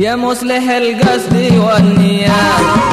يا مصلح القصد والنيات.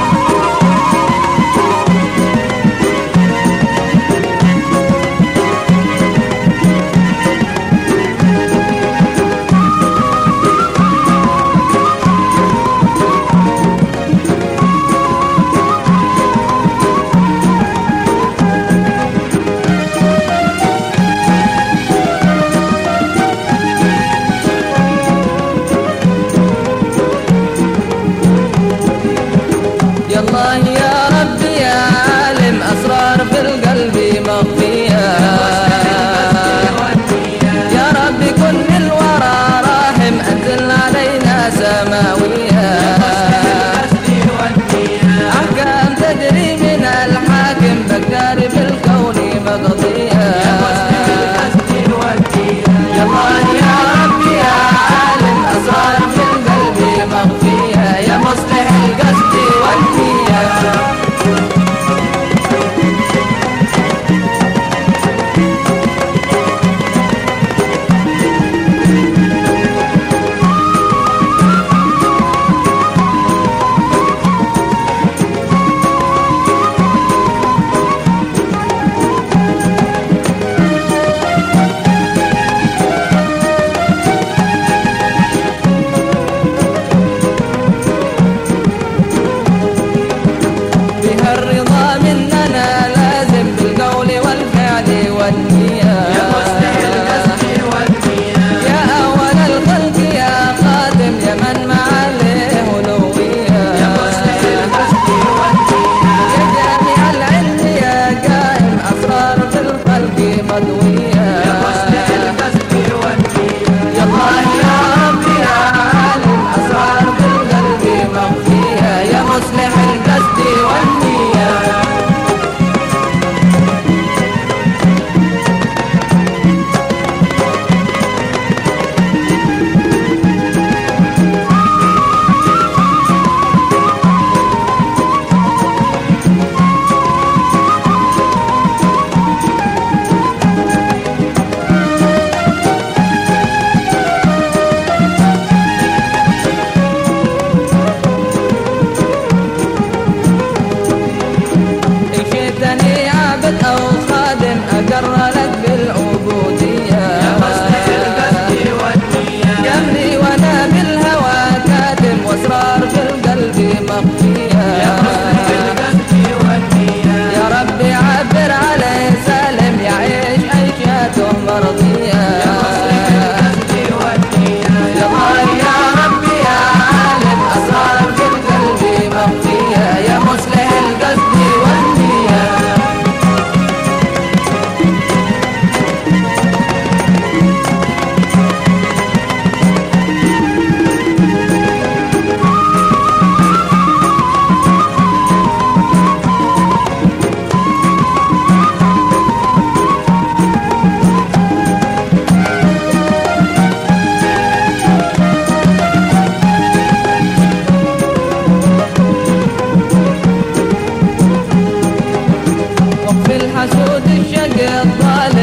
الشقة الظالم